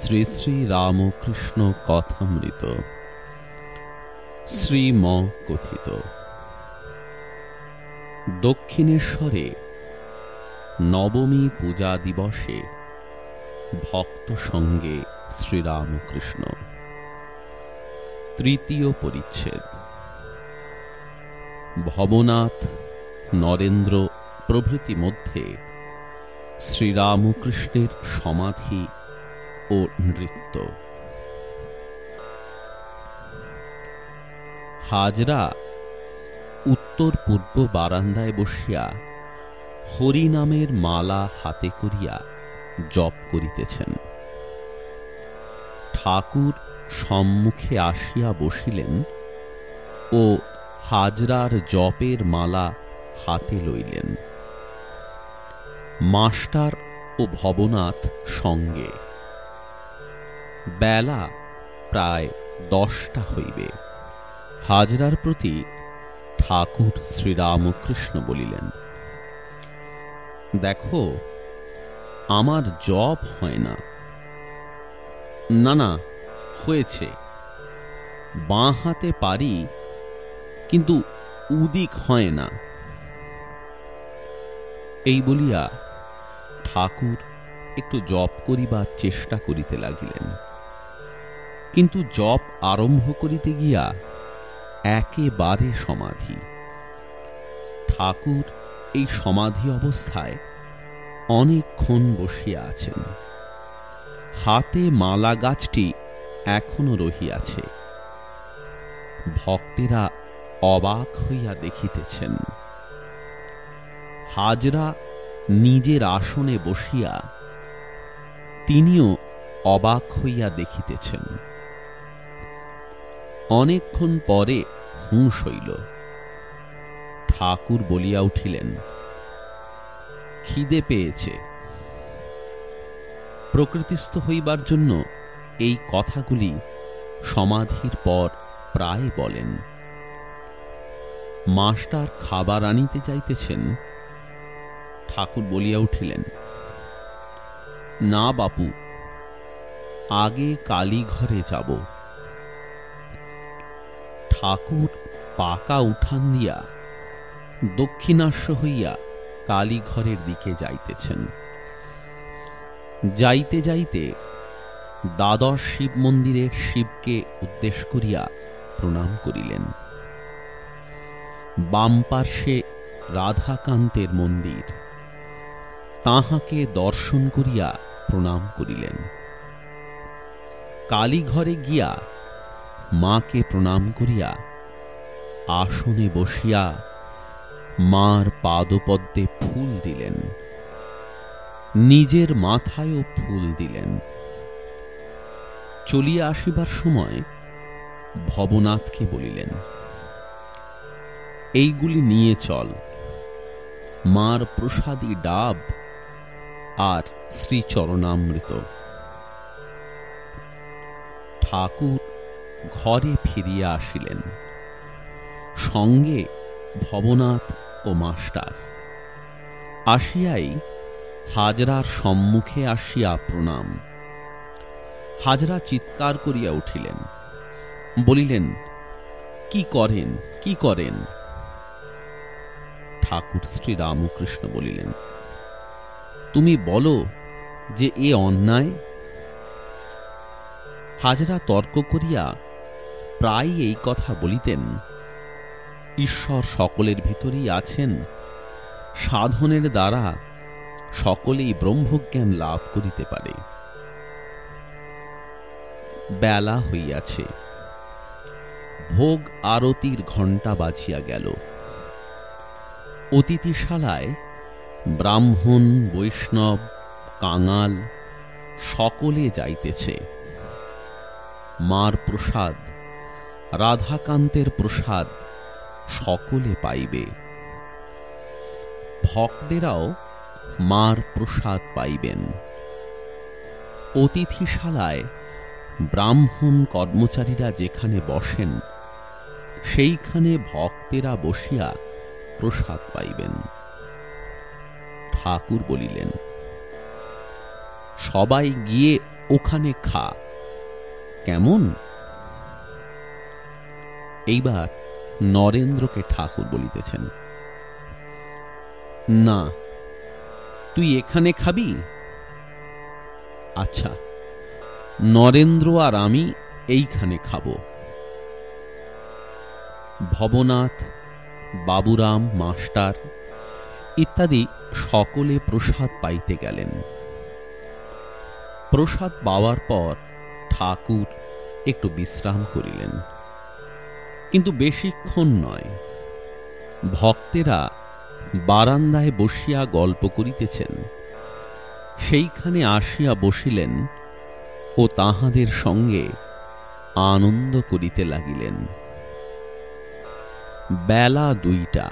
শ্রী শ্রী রামকৃষ্ণ কথামৃত। শ্রীম কথিত। দক্ষিণেশ্বরে নবমী পূজা দিবসে ভক্ত সঙ্গে শ্রীরামকৃষ্ণ। তৃতীয় পরিচ্ছেদ। ভবনাথ নরেন্দ্র প্রভৃতি মধ্যে শ্রীরামকৃষ্ণের সমাধি ও নৃত্য। হাজরা উত্তর পূর্ব বারান্দায় বসিয়া হরি নামের মালা হাতে করিয়া জপ করিতেছেন। ঠাকুর সম্মুখে আসিয়া বসিলেন ও হাজরার জপের মালা হাতে লইলেন। মাস্টার ও ভবনাথ সঙ্গে বেলা প্রায় দশটা হইবে। হাজরার প্রতি ঠাকুর শ্রীরামকৃষ্ণ বলিলেন, দেখো, আমার জব হয় না। না না, হয়েছে। বাঁ হাতে পারি, কিন্তু উদিক হয় না। এই বলিয়া ঠাকুর একটু জপ করিবার চেষ্টা করিতে লাগিলেন। কিন্তু জপ আরম্ভ করিতে গিয়া একেবারে সমাধি। ঠাকুর এই সমাধি অবস্থায় অনেকক্ষণ বসিয়া আছেন। হাতে মালা গাছটি এখনও রহিয়াছে। ভক্তেরা অবাক হইয়া দেখিতেছেন। হাজরা নিজের আসনে বসিয়া তিনিও অবাক হইয়া দেখিতেছেন। অনেকক্ষণ পরে হুঁশ হইল। ঠাকুর বলিয়া উঠিলেন, খিদে পেয়েছে। প্রকৃতিস্থ হইবার জন্য এই কথাগুলি সমাধির পর প্রায় বলেন। মাস্টার খাবার আনিতে যাইতেছেন। ঠাকুর বলিয়া উঠিলেন, না বাপু, আগে কালী ঘরে যাব। ঠাকুর পাকা উঠান দিয়া দক্ষিণাস্য হইয়া কালীঘরের দিকে যাইতেছেন। যাইতে যাইতে দ্বাদশ শিব মন্দিরের শিবকে উদ্দেশ করিয়া প্রণাম করিলেন। বাম পার্শ্বে রাধাকান্তের মন্দির। তাহাকে দর্শন করিয়া প্রণাম করিলেন। কালীঘরে গিয়া মাকে প্রণাম করিয়া আসনে বসিয়া মার পাদপদ্মে ফুল দিলেন, নিজের মাথায়ও ফুল দিলেন। চলিয়া আসিবার সময় ভবনাথকে বলিলেন, এইগুলি নিয়ে চল, মার প্রসাদী ডাব আর শ্রীচরণামৃত। ঠাকুর ঘরে ফিরিয়া আসিলেন। সঙ্গে ভবনাথ ও মাস্টার। আসিয়াই হাজরার সম্মুখে আসিয়া প্রণাম। হাজরা চিৎকার করিয়া উঠিলেন। বলিলেন, কি করেন কি করেন? ঠাকুর শ্রী রামকৃষ্ণ বলিলেন, তুমি বলো যে এ অন্যায়? হাজরা তর্ক করিয়া প্রায় এই কথা বলিতেন, ঈশ্বর সকলের ভিতরেই আছেন, সাধনের দ্বারা সকলেই ব্রহ্মজ্ঞান লাভ করিতে পারে। বেলা হইয়াছে, ভোগ আরতির ঘণ্টা বাজিয়া গেল। অতিথিশালায় ব্রাহ্মণ, বৈষ্ণব, কাঙাল সকলে যাইতেছে। মার প্রসাদ রাধাকান্তের প্রসাদ সকলে পাইবে। ভক্তেরাও মার প্রসাদ পাইবেন। অতিথিশালায় ব্রাহ্মণ কর্মচারীরা যেখানে বসেন, সেইখানে ভক্তেরা বসিয়া প্রসাদ পাইবেন। ঠাকুর বলিলেন, সবাই গিয়ে ওখানে খা। কেমন? এইবার নরেন্দ্রকে ঠাকুর বলিতেছেন, না, তুই এখানে খাবি? আচ্ছা নরেন্দ্র আর আমি এইখানে খাব। ভবনাথ, বাবুরাম, মাস্টার ইত্যাদি সকলে প্রসাদ পাইতে গেলেন। প্রসাদ পাওয়ার পর ঠাকুর একটু বিশ্রাম করিলেন। কিন্তু বেশিক্ষণ নয়। ভক্তেরা বারান্দায় বসিয়া গল্প করিতেছেন। সেইখানে আসিয়া বসিলেন ও তাহাদের সঙ্গে আনন্দ করিতে লাগিলেন। বেলা দুইটা।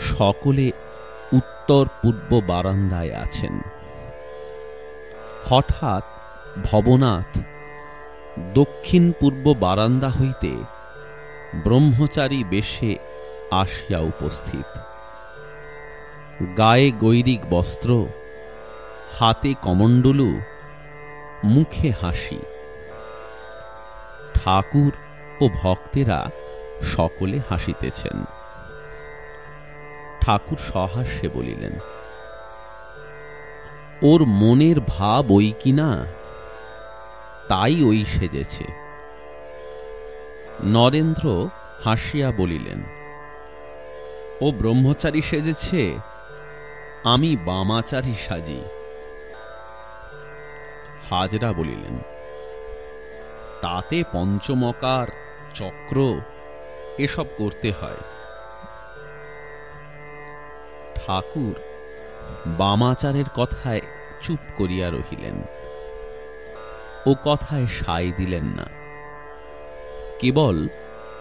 সকলে উত্তর পূর্ব বারান্দায় আছেন। হঠাৎ ভবনাথ দক্ষিণ পূর্ব বারান্দা হইতে ব্রহ্মচারী বেশে আসিয়া উপস্থিত। গায়ে গৈরিক বস্ত্র, হাতে কমণ্ডলু, মুখে হাসি। ঠাকুর ও ভক্তেরা সকলে হাসিতেছেন। ঠাকুর সহাস্যে বলিলেন, ওর মনের ভাব ওই কিনা? তাই ওই সেজেছে। নরেন্দ্র হাসিয়া বলিলেন, ও ব্রহ্মচারী সেজেছে, আমি বামাচারী সাজি। হাজরা বলিলেন, তাতে পঞ্চমকার, চক্র, এসব করতে হয়। ঠাকুর বামাচারের কথায় চুপ করিয়া রহিলেন। ও কথায় সাই দিলেন না। কেবল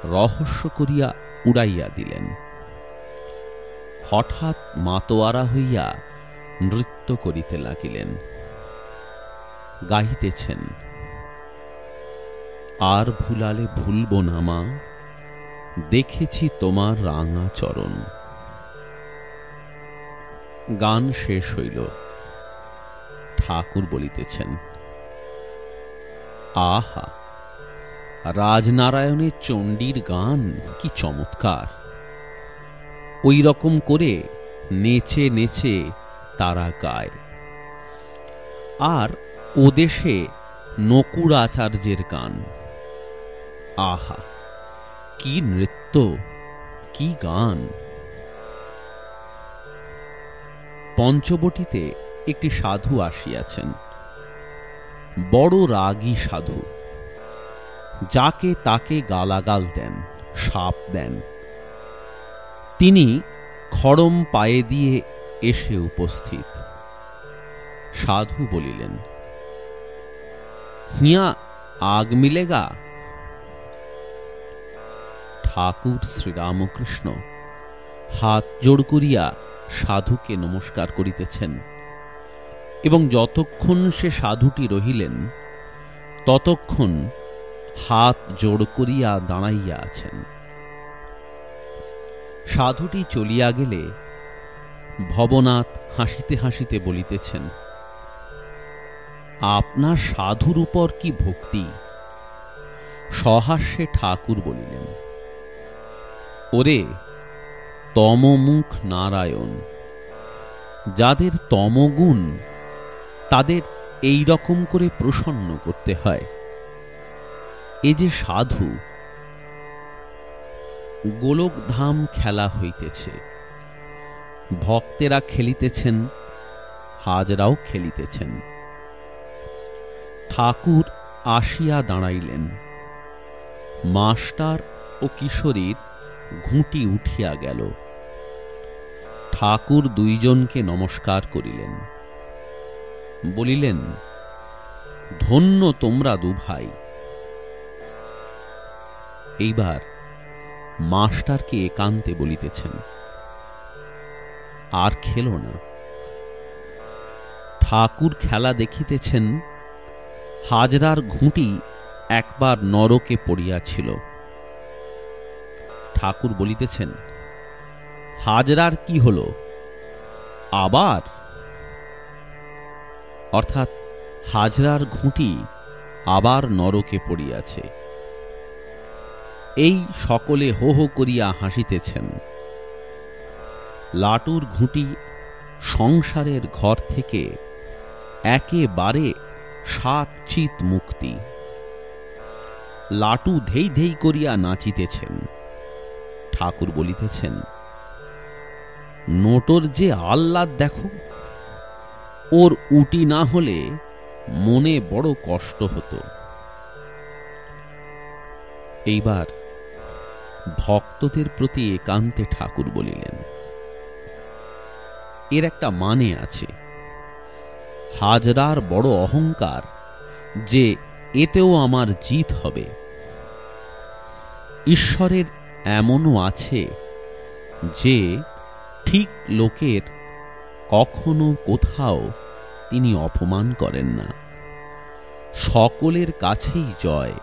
রহস্য করিয়া উড়াইয়া দিলেন। হঠাৎ মাতোয়ারা হইয়া নৃত্য করিতে লাগিলেন। গাহিতেছেন, আর ভুলালে ভুলব না মা, দেখেছি তোমার রাঙা চরণ। গান শেষ হইল। ঠাকুর বলিতেছেন আহা, রাজনারায়ণের চণ্ডীর গান কি চমৎকার। ওই রকম করে নেচে নেচে তারা গায়। আর ও দেশে নকুর আচার্যের গান। আহা, কি নৃত্য, কি গান। পঞ্চবটিতে একটি সাধু আসিয়াছেন। বড় রাগী সাধু। যাকে তাকে গালাগাল দেন, সাপ দেন। তিনি খড়ম পায়ে দিয়ে এসে উপস্থিত। সাধু বলিলেন, হিয়া, আগ মিলেগা? ঠাকুর শ্রীরামকৃষ্ণ, হাত জোড় করিয়া সাধুকে নমস্কার করিতেছেন। এবং যতক্ষণ সে সাধুটি রহিলেন, ততক্ষণ হাত জোড় করিয়া দাঁড়াইয়া আছেন। সাধুটি চলিয়া গেলে ভবনাথ হাসিতে হাসিতে বলিতেছেন, আপনার সাধুর উপর কি ভক্তি? সহাস্যে ঠাকুর বলিলেন, ওরে, তমমুখ নারায়ণ, যাদের তমগুণ তাদের এই রকম করে প্রসন্ন করতে হয়। এ যে সাধু, গোলকধাম খেলা হইতেছে। ভক্তেরা খেলিতেছেন, হাজরাও খেলিতেছেন। ঠাকুর আসিয়া দাঁড়াইলেন। মাস্টার ও কিশোরীর ঘুঁটি উঠিয়া গেল। ঠাকুর দুইজনকে নমস্কার করিলেন। বলিলেন, ধন্য তোমরা দুভাই এইবার মাস্টারকে একান্তে বলিতেছেন, আর খেল না। ঠাকুর খেলা দেখিতেছেন, হাজরার ঘুঁটি একবার নরকে পড়িয়াছিল। ঠাকুর বলিতেছেন, হাজরার কি হল? আবার অর্থাৎ হাজরার ঘুঁটি আবার নরকে পড়িয়াছে। এই সকলে হো হো করিয়া হাসিতেছেন। লাটুর ঘুঁটি সংসারের ঘর থেকে একেবারে সাত চিত মুক্তি। লাটু ধেই ধেই করিয়া নাচিতেছেন। ঠাকুর বলিতেছেন, নোটর যে আহ্লাদ দেখো ওর উটি না হলে মনে বড় কষ্ট হতো। এইবার ভক্তদের প্রতি একান্তে ঠাকুর বলিলেন, এর একটা মানে আছে। হাজরার বড় অহংকার যে এতেও আমার জিত হবে। ঈশ্বরের এমনও আছে যে ঠিক লোকের কখনো কোথাও তিনি অপমান করেন না। সকলের কাছেই জয়।